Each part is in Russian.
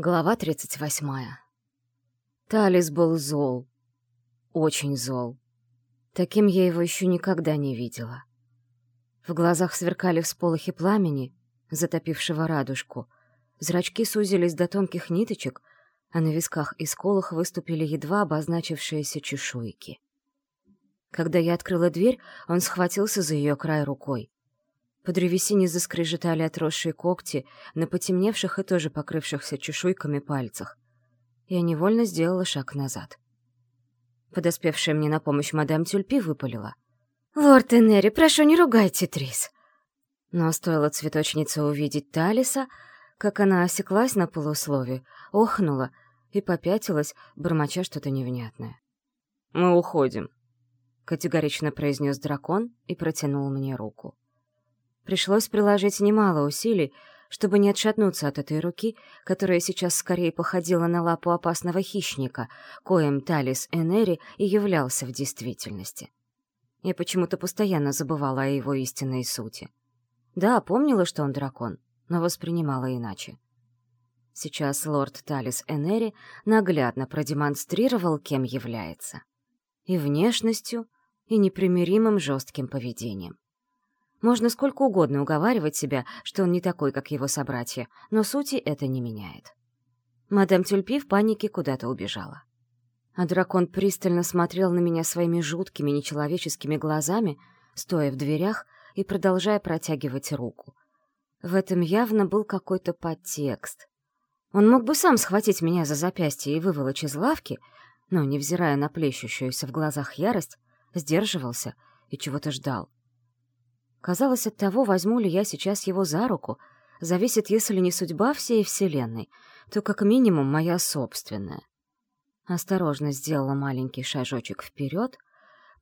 Глава 38. Талис был зол. Очень зол. Таким я его еще никогда не видела. В глазах сверкали всполохи пламени, затопившего радужку. Зрачки сузились до тонких ниточек, а на висках и сколах выступили едва обозначившиеся чешуйки. Когда я открыла дверь, он схватился за ее край рукой. По древесине заскрежетали отросшие когти на потемневших и тоже покрывшихся чешуйками пальцах. Я невольно сделала шаг назад. Подоспевшая мне на помощь мадам Тюльпи выпалила. «Лорд Энери, прошу, не ругайте Трис!» Но стоило цветочнице увидеть Талиса, как она осеклась на полуслове, охнула и попятилась, бормоча что-то невнятное. «Мы уходим», — категорично произнес дракон и протянул мне руку. Пришлось приложить немало усилий, чтобы не отшатнуться от этой руки, которая сейчас скорее походила на лапу опасного хищника, коим Талис Энери и являлся в действительности. Я почему-то постоянно забывала о его истинной сути. Да, помнила, что он дракон, но воспринимала иначе. Сейчас лорд Талис Энери наглядно продемонстрировал, кем является. И внешностью, и непримиримым жестким поведением. Можно сколько угодно уговаривать себя, что он не такой, как его собратья, но сути это не меняет. Мадам Тюльпи в панике куда-то убежала. А дракон пристально смотрел на меня своими жуткими нечеловеческими глазами, стоя в дверях и продолжая протягивать руку. В этом явно был какой-то подтекст. Он мог бы сам схватить меня за запястье и выволочь из лавки, но, невзирая на плещущуюся в глазах ярость, сдерживался и чего-то ждал. Казалось, от того, возьму ли я сейчас его за руку, зависит, если не судьба всей Вселенной, то как минимум моя собственная. Осторожно сделала маленький шажочек вперед,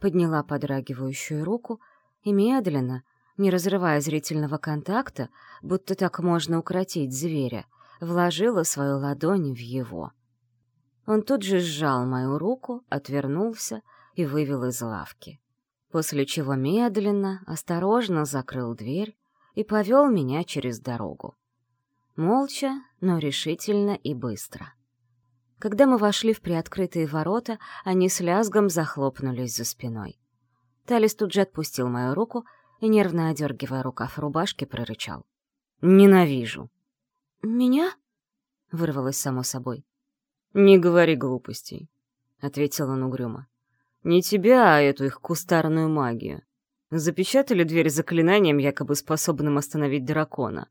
подняла подрагивающую руку и медленно, не разрывая зрительного контакта, будто так можно укротить зверя, вложила свою ладонь в его. Он тут же сжал мою руку, отвернулся и вывел из лавки после чего медленно, осторожно закрыл дверь и повел меня через дорогу. Молча, но решительно и быстро. Когда мы вошли в приоткрытые ворота, они с лязгом захлопнулись за спиной. Талис тут же отпустил мою руку и, нервно одергивая рукав рубашки, прорычал. «Ненавижу!» «Меня?» — вырвалось само собой. «Не говори глупостей», — ответил он угрюмо. Не тебя, а эту их кустарную магию. Запечатали дверь заклинанием, якобы способным остановить дракона.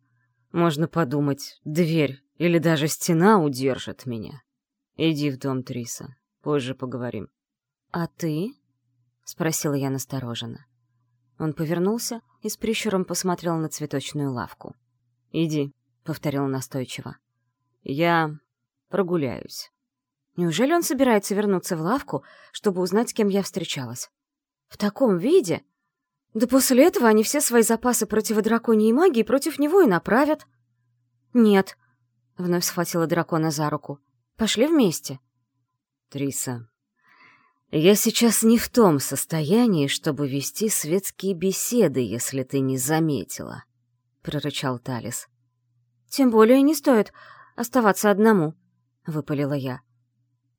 Можно подумать, дверь или даже стена удержит меня. Иди в дом Триса, позже поговорим. «А ты?» — спросила я настороженно. Он повернулся и с прищуром посмотрел на цветочную лавку. «Иди», — повторил настойчиво. «Я прогуляюсь». Неужели он собирается вернуться в лавку, чтобы узнать, с кем я встречалась? В таком виде? Да после этого они все свои запасы противодраконьей магии против него и направят. Нет, — вновь схватила дракона за руку. Пошли вместе. Триса, я сейчас не в том состоянии, чтобы вести светские беседы, если ты не заметила, — прорычал Талис. Тем более не стоит оставаться одному, — выпалила я.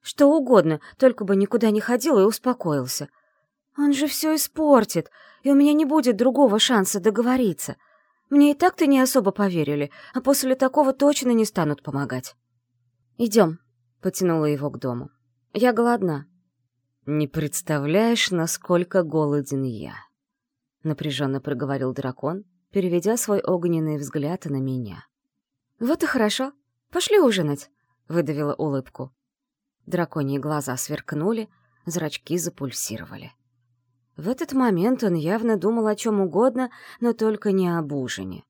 Что угодно, только бы никуда не ходил и успокоился. Он же все испортит, и у меня не будет другого шанса договориться. Мне и так-то не особо поверили, а после такого точно не станут помогать. «Идем», — потянула его к дому. «Я голодна». «Не представляешь, насколько голоден я», — напряженно проговорил дракон, переведя свой огненный взгляд на меня. «Вот и хорошо. Пошли ужинать», — выдавила улыбку. Драконьи глаза сверкнули, зрачки запульсировали. В этот момент он явно думал о чем угодно, но только не об ужине.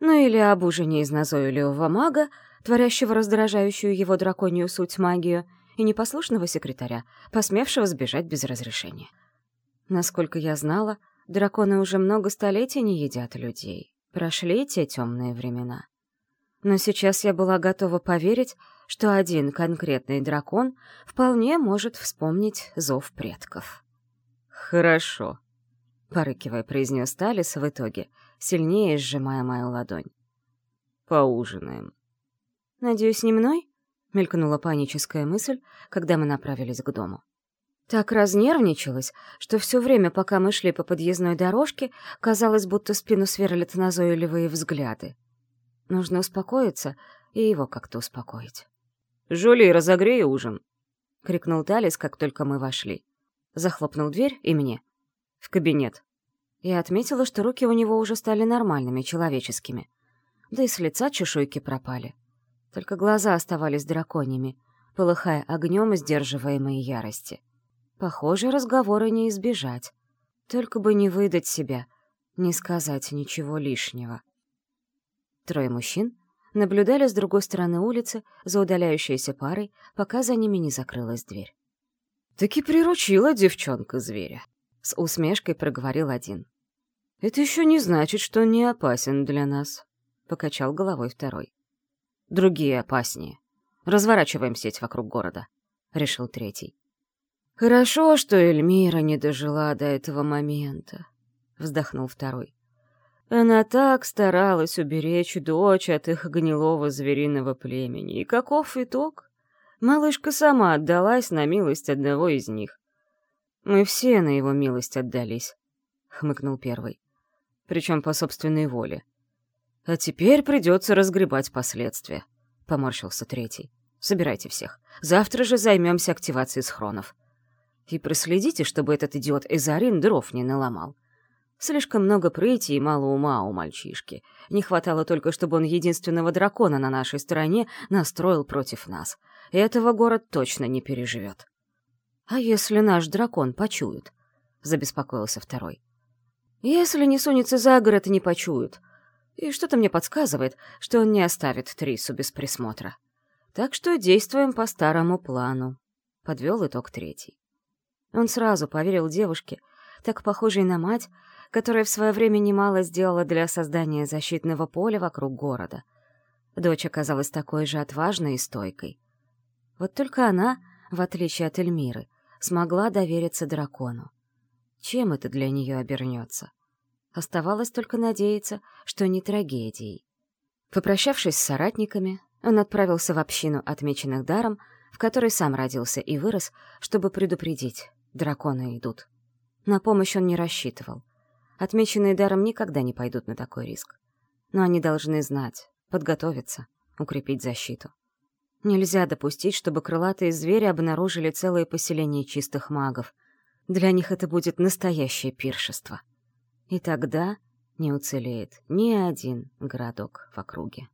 Ну или об ужине из назойливого мага, творящего раздражающую его драконью суть магию, и непослушного секретаря, посмевшего сбежать без разрешения. Насколько я знала, драконы уже много столетий не едят людей. Прошли те темные времена. Но сейчас я была готова поверить, что один конкретный дракон вполне может вспомнить зов предков. «Хорошо», — порыкивая, произнес Талис в итоге, сильнее сжимая мою ладонь. «Поужинаем». «Надеюсь, не мной?» мелькнула паническая мысль, когда мы направились к дому. Так разнервничалась, что все время, пока мы шли по подъездной дорожке, казалось, будто спину сверлят назойливые взгляды. Нужно успокоиться и его как-то успокоить. «Жули, разогрей ужин!» — крикнул Талис, как только мы вошли. Захлопнул дверь и мне. «В кабинет». Я отметила, что руки у него уже стали нормальными, человеческими. Да и с лица чешуйки пропали. Только глаза оставались драконьями, полыхая огнем сдерживаемой ярости. Похоже, разговора не избежать. Только бы не выдать себя, не сказать ничего лишнего. Трое мужчин наблюдали с другой стороны улицы за удаляющейся парой, пока за ними не закрылась дверь. «Таки приручила девчонка зверя», — с усмешкой проговорил один. «Это еще не значит, что он не опасен для нас», — покачал головой второй. «Другие опаснее. Разворачиваем сеть вокруг города», — решил третий. «Хорошо, что Эльмира не дожила до этого момента», — вздохнул второй. Она так старалась уберечь дочь от их гнилого звериного племени. И каков итог? Малышка сама отдалась на милость одного из них. «Мы все на его милость отдались», — хмыкнул первый. «Причем по собственной воле. А теперь придется разгребать последствия», — поморщился третий. «Собирайте всех. Завтра же займемся активацией схронов. И проследите, чтобы этот идиот Эзарин дров не наломал. Слишком много прыти и мало ума у мальчишки. Не хватало только, чтобы он единственного дракона на нашей стороне настроил против нас. И этого город точно не переживет. «А если наш дракон почует?» — забеспокоился второй. «Если не сунется за город, не почует. И что-то мне подсказывает, что он не оставит Трису без присмотра. Так что действуем по старому плану», — подвел итог третий. Он сразу поверил девушке, так похожей на мать, которая в свое время немало сделала для создания защитного поля вокруг города. Дочь оказалась такой же отважной и стойкой. Вот только она, в отличие от Эльмиры, смогла довериться дракону. Чем это для нее обернется? Оставалось только надеяться, что не трагедией. Попрощавшись с соратниками, он отправился в общину отмеченных даром, в которой сам родился и вырос, чтобы предупредить — драконы идут. На помощь он не рассчитывал — Отмеченные даром никогда не пойдут на такой риск. Но они должны знать, подготовиться, укрепить защиту. Нельзя допустить, чтобы крылатые звери обнаружили целое поселение чистых магов. Для них это будет настоящее пиршество. И тогда не уцелеет ни один городок в округе.